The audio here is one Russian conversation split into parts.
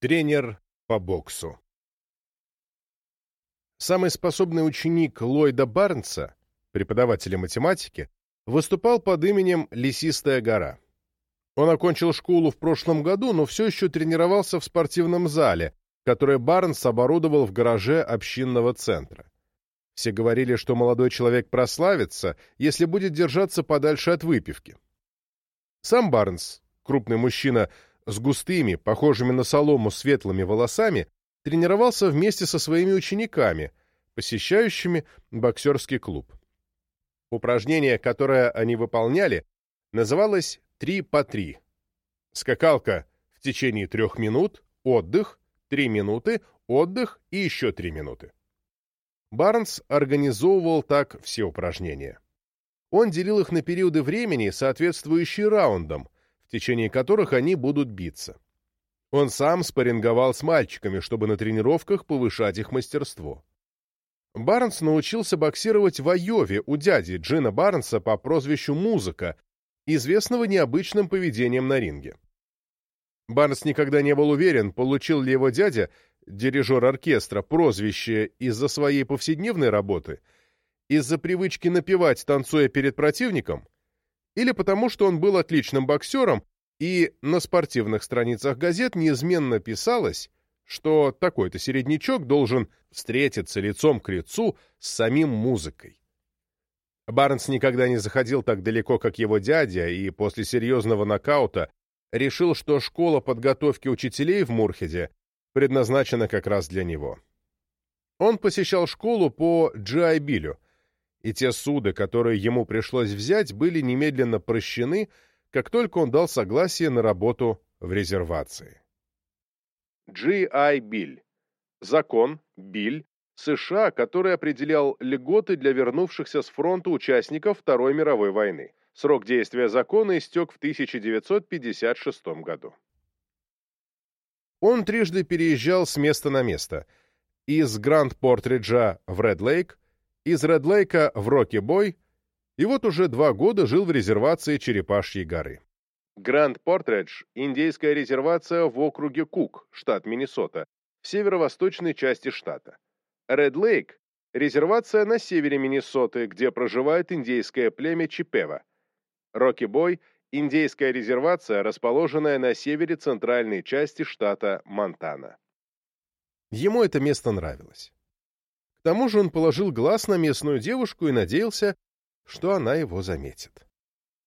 Тренер по боксу Самый способный ученик Ллойда Барнса, преподавателя математики, выступал под именем «Лесистая гора». Он окончил школу в прошлом году, но все еще тренировался в спортивном зале, который Барнс оборудовал в гараже общинного центра. Все говорили, что молодой человек прославится, если будет держаться подальше от выпивки. Сам Барнс, крупный мужчина с густыми, похожими на солому светлыми волосами, тренировался вместе со своими учениками, посещающими боксерский клуб. Упражнение, которое они выполняли, называлось «три по три». Скакалка в течение трех минут, отдых, три минуты, отдых и еще три минуты. Барнс организовывал так все упражнения. Он делил их на периоды времени, соответствующие раундам, течение которых они будут биться. Он сам спарринговал с мальчиками, чтобы на тренировках повышать их мастерство. Барнс научился боксировать в Айове у дяди Джина Барнса по прозвищу Музыка, известного необычным поведением на ринге. Барнс никогда не был уверен, получил ли его дядя, дирижер оркестра, прозвище из-за своей повседневной работы, из-за привычки напевать, танцуя перед противником, или потому что он был отличным боксером, и на спортивных страницах газет неизменно писалось, что такой-то середнячок должен встретиться лицом к лицу с самим музыкой. Барнс никогда не заходил так далеко, как его дядя, и после серьезного нокаута решил, что школа подготовки учителей в Мурхеде предназначена как раз для него. Он посещал школу по Джиайбилю, и те суды, которые ему пришлось взять, были немедленно прощены, как только он дал согласие на работу в резервации. G.I. Биль. Закон, Биль, США, который определял льготы для вернувшихся с фронта участников Второй мировой войны. Срок действия закона истек в 1956 году. Он трижды переезжал с места на место. Из Гранд-Портриджа в Ред-Лейк, из Ред-Лейка в Рокки-Бой, и вот уже два года жил в резервации Черепашьей горы. Гранд Портридж – индейская резервация в округе Кук, штат Миннесота, в северо-восточной части штата. Ред Лейк – резервация на севере Миннесоты, где проживает индейское племя Чипева. Рокки Бой – индейская резервация, расположенная на севере центральной части штата Монтана. Ему это место нравилось. К тому же он положил глаз на местную девушку и надеялся, что она его заметит.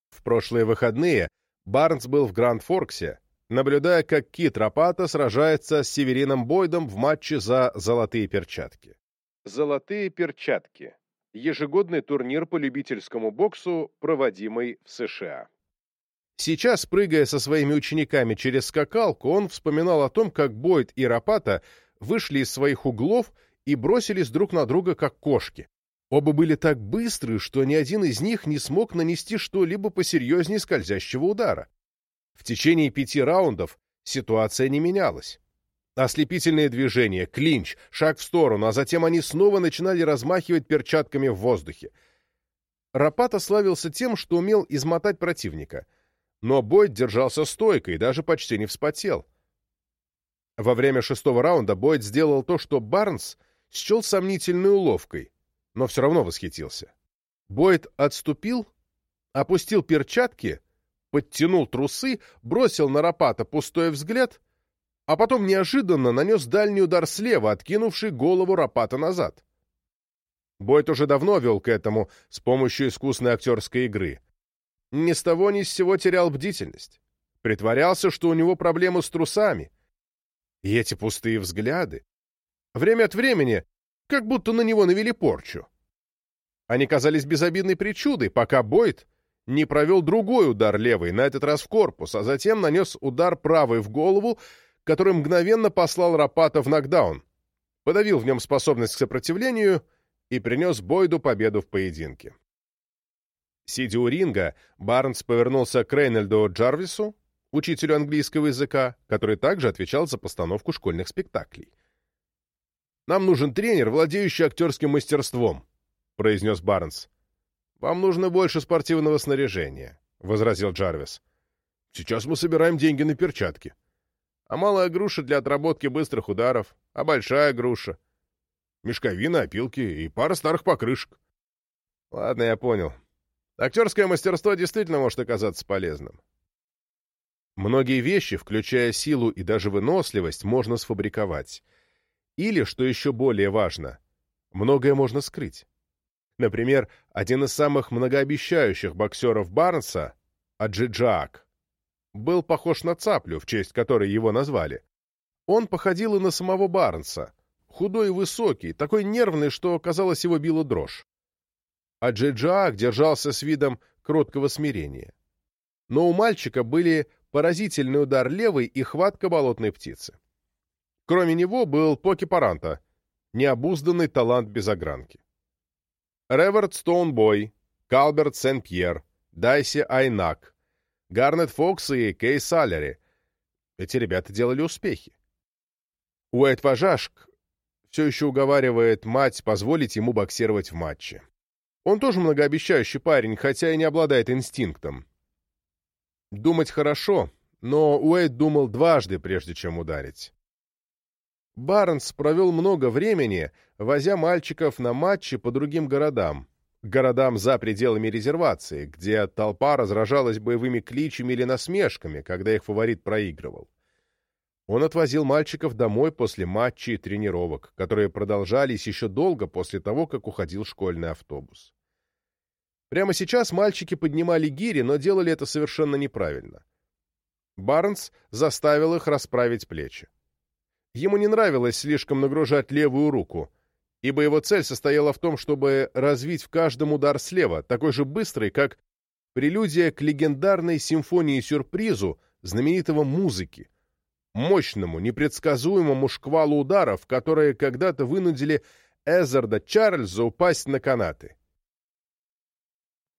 В прошлые выходные Барнс был в Гранд-Форксе, наблюдая, как Кит Рапата сражается с Северином Бойдом в матче за «Золотые перчатки». «Золотые перчатки» — ежегодный турнир по любительскому боксу, проводимый в США. Сейчас, прыгая со своими учениками через скакалку, он вспоминал о том, как Бойд и Рапата вышли из своих углов и бросились друг на друга, как кошки. Оба были так быстры, что ни один из них не смог нанести что-либо посерьезнее скользящего удара. В течение пяти раундов ситуация не менялась. Ослепительные движения, клинч, шаг в сторону, а затем они снова начинали размахивать перчатками в воздухе. Рапата славился тем, что умел измотать противника. Но Бойд держался стойко и даже почти не вспотел. Во время шестого раунда Бойд сделал то, что Барнс счел сомнительной уловкой но все равно восхитился. Бойд отступил, опустил перчатки, подтянул трусы, бросил на Рапата пустой взгляд, а потом неожиданно нанес дальний удар слева, откинувший голову Рапата назад. Бойд уже давно вел к этому с помощью искусной актерской игры. Ни с того ни с сего терял бдительность. Притворялся, что у него проблемы с трусами. И эти пустые взгляды. Время от времени как будто на него навели порчу. Они казались безобидной причудой, пока Бойд не провел другой удар левой, на этот раз в корпус, а затем нанес удар правой в голову, который мгновенно послал Рапата в нокдаун, подавил в нем способность к сопротивлению и принес Бойду победу в поединке. Сидя у ринга, Барнс повернулся к Рейнольду Джарвису, учителю английского языка, который также отвечал за постановку школьных спектаклей. Нам нужен тренер, владеющий актерским мастерством», — произнес Барнс. «Вам нужно больше спортивного снаряжения», — возразил Джарвис. «Сейчас мы собираем деньги на перчатки». А малая груша для отработки быстрых ударов, а большая груша. Мешковина, опилки и пара старых покрышек. Ладно, я понял. Актерское мастерство действительно может оказаться полезным. Многие вещи, включая силу и даже выносливость, можно сфабриковать. Или, что еще более важно, многое можно скрыть. Например, один из самых многообещающих боксеров Барнса, Аджиджаак, был похож на цаплю, в честь которой его назвали. Он походил и на самого Барнса, худой и высокий, такой нервный, что, казалось, его била дрожь. Аджиджаак держался с видом кроткого смирения. Но у мальчика были поразительный удар левой и хватка болотной птицы. Кроме него был Поки Паранта, необузданный талант без огранки. Реверт Стоунбой, Калберт Сен-Пьер, Дайси Айнак, Гарнет Фокс и Кей Салери. Эти ребята делали успехи. Уэйд Важашк все еще уговаривает мать позволить ему боксировать в матче. Он тоже многообещающий парень, хотя и не обладает инстинктом. Думать хорошо, но Уэйд думал дважды, прежде чем ударить. Барнс провел много времени, возя мальчиков на матчи по другим городам, городам за пределами резервации, где толпа разражалась боевыми кличами или насмешками, когда их фаворит проигрывал. Он отвозил мальчиков домой после матчей и тренировок, которые продолжались еще долго после того, как уходил школьный автобус. Прямо сейчас мальчики поднимали гири, но делали это совершенно неправильно. Барнс заставил их расправить плечи. Ему не нравилось слишком нагружать левую руку, ибо его цель состояла в том, чтобы развить в каждом удар слева, такой же быстрый, как прелюдия к легендарной симфонии-сюрпризу знаменитого музыки, мощному, непредсказуемому шквалу ударов, которые когда-то вынудили Эзарда Чарльза упасть на канаты.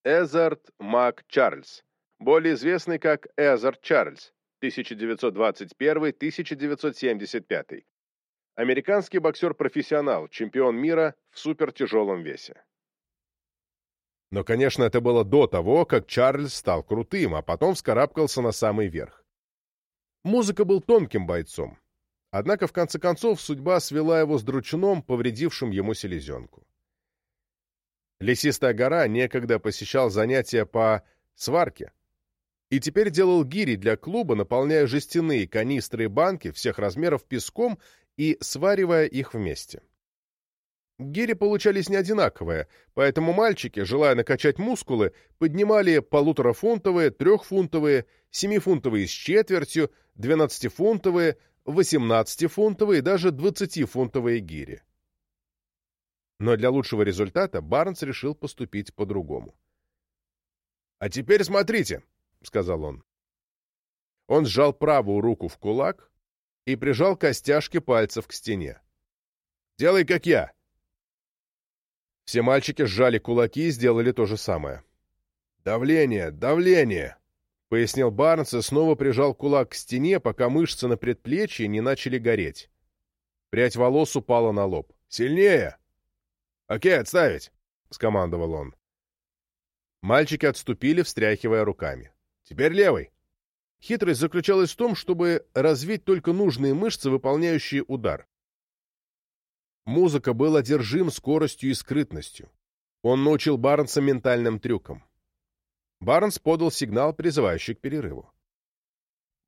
Эзард Мак Чарльз, более известный как Эзард Чарльз, 1921-1975. Американский боксер-профессионал, чемпион мира в супертяжелом весе. Но, конечно, это было до того, как Чарльз стал крутым, а потом вскарабкался на самый верх. Музыка был тонким бойцом. Однако, в конце концов, судьба свела его с дручуном, повредившим ему селезенку. Лесистая гора некогда посещал занятия по сварке и теперь делал гири для клуба, наполняя жестяные канистры и банки всех размеров песком и сваривая их вместе. Гири получались не одинаковые, поэтому мальчики, желая накачать мускулы, поднимали полуторафунтовые, трехфунтовые, семифунтовые с четвертью, двенадцатифунтовые, восемнадцатифунтовые и даже двадцатифунтовые гири. Но для лучшего результата Барнс решил поступить по-другому. «А теперь смотрите», — сказал он. Он сжал правую руку в кулак и прижал костяшки пальцев к стене. «Делай, как я!» Все мальчики сжали кулаки и сделали то же самое. «Давление, давление!» — пояснил Барнс и снова прижал кулак к стене, пока мышцы на предплечье не начали гореть. Прядь волос упала на лоб. «Сильнее!» «Окей, отставить!» — скомандовал он. Мальчики отступили, встряхивая руками. «Теперь левый!» Хитрость заключалась в том, чтобы развить только нужные мышцы, выполняющие удар. Музыка был одержим скоростью и скрытностью. Он научил Барнса ментальным трюкам. Барнс подал сигнал, призывающий к перерыву.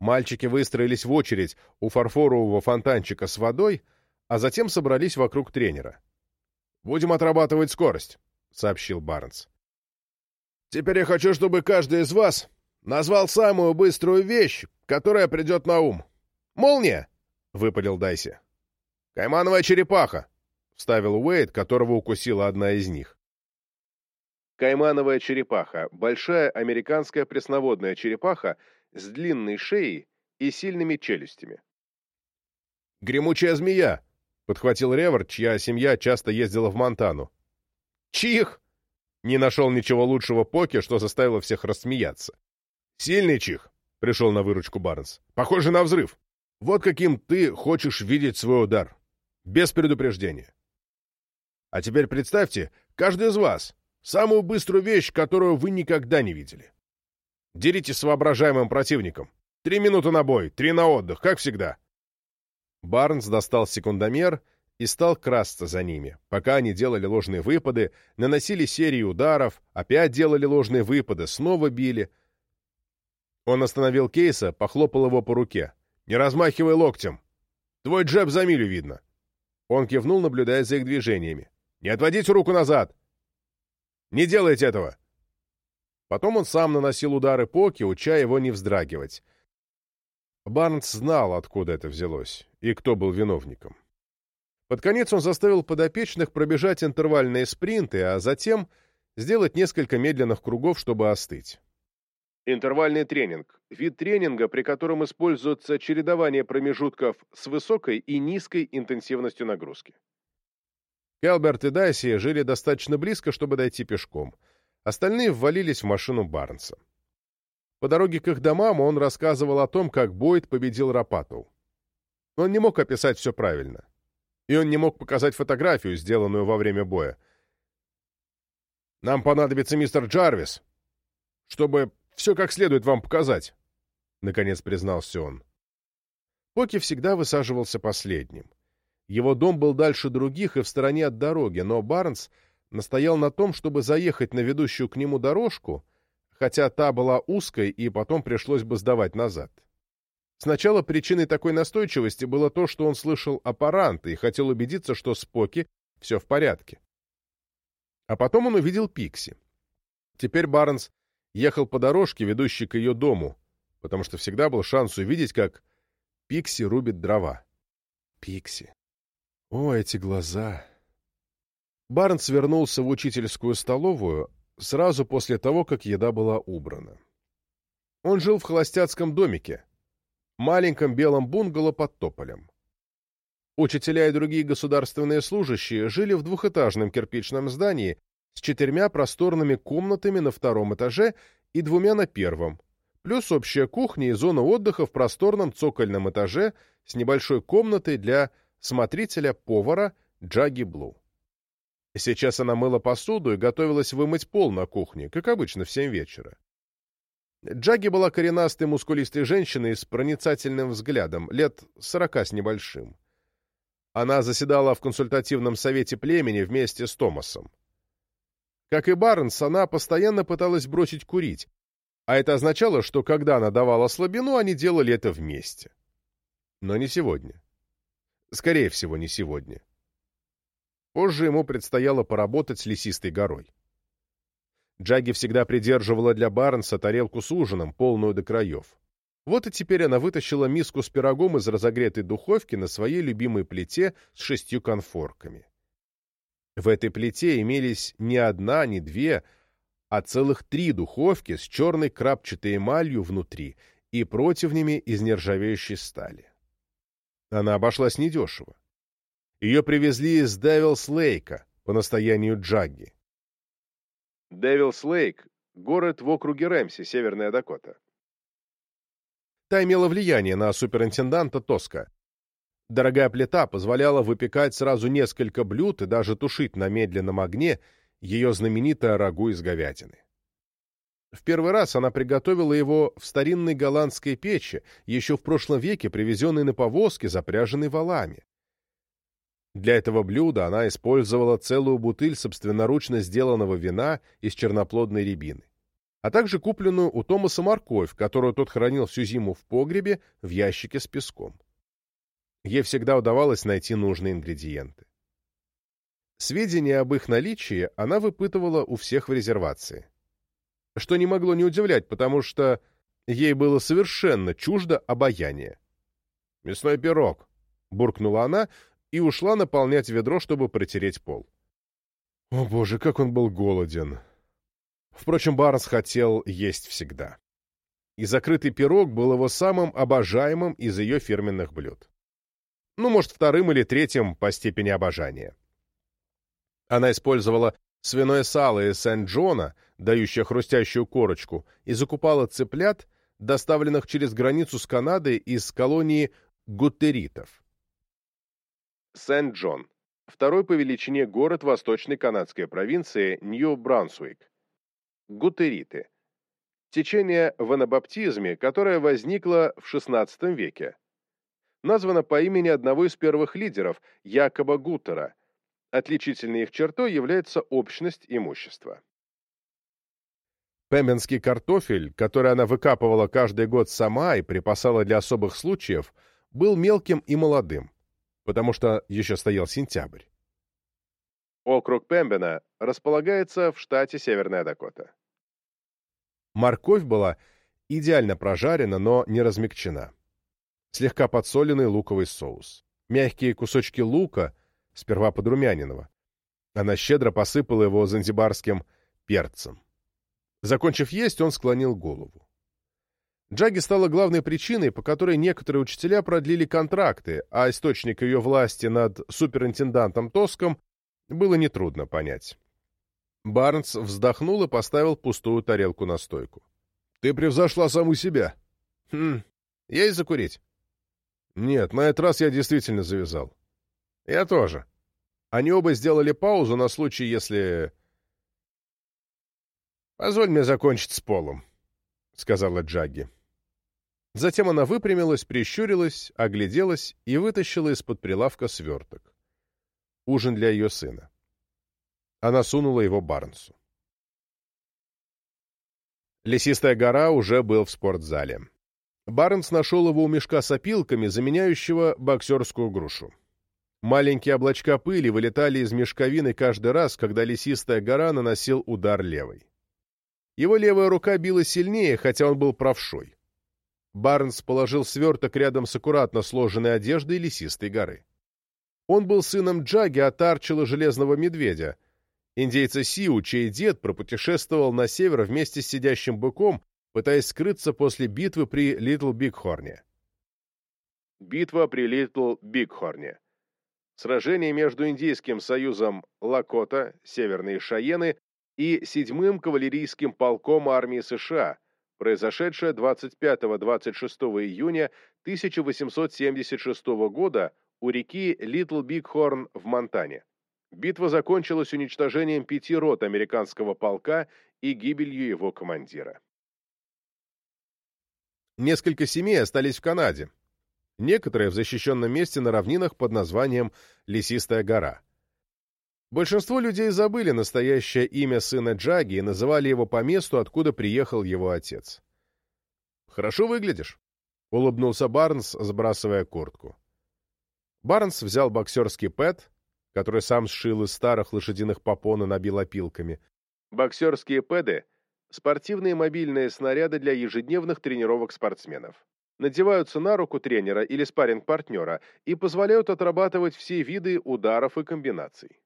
Мальчики выстроились в очередь у фарфорового фонтанчика с водой, а затем собрались вокруг тренера. «Будем отрабатывать скорость», — сообщил Барнс. «Теперь я хочу, чтобы каждый из вас назвал самую быструю вещь, которая придет на ум. Молния!» — выпалил Дайси. «Каймановая черепаха!» — вставил Уэйд, которого укусила одна из них. Каймановая черепаха — большая американская пресноводная черепаха с длинной шеей и сильными челюстями. «Гремучая змея!» — подхватил Ревер, чья семья часто ездила в Монтану. «Чих!» — не нашел ничего лучшего Поки, что заставило всех рассмеяться. «Сильный чих!» — пришел на выручку Барнс. «Похоже на взрыв. Вот каким ты хочешь видеть свой удар. Без предупреждения. А теперь представьте, каждый из вас, самую быструю вещь, которую вы никогда не видели. Деритесь с воображаемым противником. Три минуты на бой, три на отдых, как всегда. Барнс достал секундомер и стал красться за ними, пока они делали ложные выпады, наносили серию ударов, опять делали ложные выпады, снова били. Он остановил Кейса, похлопал его по руке. «Не размахивай локтем! Твой джеб за милю видно!» Он кивнул, наблюдая за их движениями. «Не отводите руку назад! Не делайте этого!» Потом он сам наносил удары Поки, уча его не вздрагивать. Барнс знал, откуда это взялось и кто был виновником. Под конец он заставил подопечных пробежать интервальные спринты, а затем сделать несколько медленных кругов, чтобы остыть. Интервальный тренинг – вид тренинга, при котором используется чередование промежутков с высокой и низкой интенсивностью нагрузки. Келберт и Дайси жили достаточно близко, чтобы дойти пешком. Остальные ввалились в машину Барнса. По дороге к их домам он рассказывал о том, как Бойд победил Рапату. Он не мог описать все правильно. И он не мог показать фотографию, сделанную во время боя. «Нам понадобится мистер Джарвис, чтобы все как следует вам показать», — наконец признался он. Поки всегда высаживался последним. Его дом был дальше других и в стороне от дороги, но Барнс настоял на том, чтобы заехать на ведущую к нему дорожку, хотя та была узкой и потом пришлось бы сдавать назад. Сначала причиной такой настойчивости было то, что он слышал аппаранты и хотел убедиться, что с Поки все в порядке. А потом он увидел Пикси. Теперь Барнс ехал по дорожке, ведущей к ее дому, потому что всегда был шанс увидеть, как Пикси рубит дрова. Пикси. О, эти глаза! Барнс вернулся в учительскую столовую сразу после того, как еда была убрана. Он жил в холостяцком домике, маленьком белом бунгало под тополем. Учителя и другие государственные служащие жили в двухэтажном кирпичном здании с четырьмя просторными комнатами на втором этаже и двумя на первом, плюс общая кухня и зона отдыха в просторном цокольном этаже с небольшой комнатой для смотрителя-повара Джаги Блу. Сейчас она мыла посуду и готовилась вымыть пол на кухне, как обычно в семь вечера. Джаги была коренастой мускулистой женщиной с проницательным взглядом, лет сорока с небольшим. Она заседала в консультативном совете племени вместе с Томасом. Как и Барнс, она постоянно пыталась бросить курить, а это означало, что когда она давала слабину, они делали это вместе. Но не сегодня. Скорее всего, не сегодня. Позже ему предстояло поработать с лесистой горой. Джаги всегда придерживала для Барнса тарелку с ужином, полную до краев. Вот и теперь она вытащила миску с пирогом из разогретой духовки на своей любимой плите с шестью конфорками. В этой плите имелись не одна, не две, а целых три духовки с черной крапчатой эмалью внутри и противнями из нержавеющей стали. Она обошлась недешево. Ее привезли из Девилс Лейка по настоянию Джагги. Девилс Лейк — город в округе Рэмси, Северная Дакота. Та имела влияние на суперинтенданта Тоска. Дорогая плита позволяла выпекать сразу несколько блюд и даже тушить на медленном огне ее знаменитое рагу из говядины. В первый раз она приготовила его в старинной голландской печи, еще в прошлом веке привезенной на повозке, запряженной валами. Для этого блюда она использовала целую бутыль собственноручно сделанного вина из черноплодной рябины, а также купленную у Томаса морковь, которую тот хранил всю зиму в погребе в ящике с песком. Ей всегда удавалось найти нужные ингредиенты. Сведения об их наличии она выпытывала у всех в резервации. Что не могло не удивлять, потому что ей было совершенно чуждо обаяние. «Мясной пирог», — буркнула она, и ушла наполнять ведро, чтобы протереть пол. О боже, как он был голоден! Впрочем, Барнс хотел есть всегда. И закрытый пирог был его самым обожаемым из ее фирменных блюд. Ну, может, вторым или третьим по степени обожания. Она использовала свиное сало из Сент-Джона, дающее хрустящую корочку, и закупала цыплят, доставленных через границу с Канадой из колонии гуттеритов. Сент-Джон, второй по величине город восточной канадской провинции Нью-Брансуик. Гутериты. Течение в анабаптизме, которое возникло в XVI веке. Названо по имени одного из первых лидеров, Якоба Гутера. Отличительной их чертой является общность имущества. Пембенский картофель, который она выкапывала каждый год сама и припасала для особых случаев, был мелким и молодым, потому что еще стоял сентябрь. Округ Пембена располагается в штате Северная Дакота. Морковь была идеально прожарена, но не размягчена. Слегка подсоленный луковый соус. Мягкие кусочки лука, сперва подрумяненного. Она щедро посыпала его занзибарским перцем. Закончив есть, он склонил голову. Джаги стала главной причиной, по которой некоторые учителя продлили контракты, а источник ее власти над суперинтендантом Тоском было нетрудно понять. Барнс вздохнул и поставил пустую тарелку на стойку. «Ты превзошла саму себя». «Хм, есть закурить?» «Нет, на этот раз я действительно завязал». «Я тоже». Они оба сделали паузу на случай, если... «Позволь мне закончить с полом», — сказала Джагги. Затем она выпрямилась, прищурилась, огляделась и вытащила из-под прилавка сверток. Ужин для ее сына. Она сунула его Барнсу. Лесистая гора уже был в спортзале. Барнс нашел его у мешка с опилками, заменяющего боксерскую грушу. Маленькие облачка пыли вылетали из мешковины каждый раз, когда лесистая гора наносил удар левой. Его левая рука била сильнее, хотя он был правшой. Барнс положил сверток рядом с аккуратно сложенной одеждой лесистой горы. Он был сыном Джаги от Арчела Железного Медведя, индейца Сиу, чей дед пропутешествовал на север вместе с сидящим быком, пытаясь скрыться после битвы при Литл Бигхорне. Битва при Литл Бигхорне. Сражение между Индийским союзом Лакота, Северные Шаены, и 7-м кавалерийским полком армии США, произошедшее 25-26 июня 1876 года у реки Литл Бигхорн в Монтане. Битва закончилась уничтожением пяти рот американского полка и гибелью его командира. Несколько семей остались в Канаде, некоторые в защищенном месте на равнинах под названием Лесистая гора. Большинство людей забыли настоящее имя сына Джаги и называли его по месту, откуда приехал его отец. «Хорошо выглядишь», — улыбнулся Барнс, сбрасывая куртку. Барнс взял боксерский пэт, который сам сшил из старых лошадиных попон набил опилками. Боксерские пэды — спортивные мобильные снаряды для ежедневных тренировок спортсменов. Надеваются на руку тренера или спарринг-партнера и позволяют отрабатывать все виды ударов и комбинаций.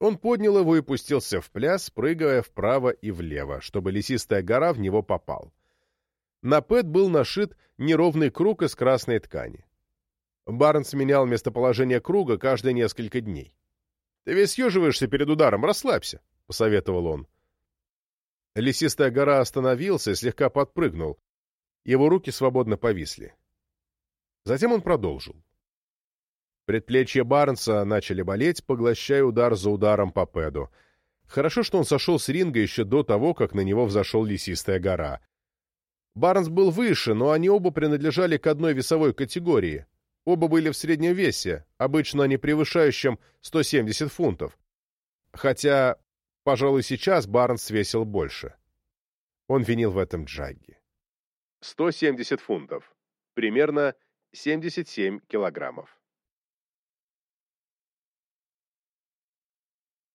Он поднял его и пустился в пляс, прыгая вправо и влево, чтобы лесистая гора в него попал. На пэт был нашит неровный круг из красной ткани. Барнс менял местоположение круга каждые несколько дней. «Ты весь съеживаешься перед ударом, расслабься», — посоветовал он. Лесистая гора остановился слегка подпрыгнул. Его руки свободно повисли. Затем он продолжил. Предплечья Барнса начали болеть, поглощая удар за ударом по пэду. Хорошо, что он сошел с ринга еще до того, как на него взошел лесистая гора. Барнс был выше, но они оба принадлежали к одной весовой категории — Оба были в среднем весе, обычно не превышающем 170 фунтов. Хотя, пожалуй, сейчас Барнс весил больше. Он винил в этом Джагги. 170 фунтов. Примерно 77 килограммов.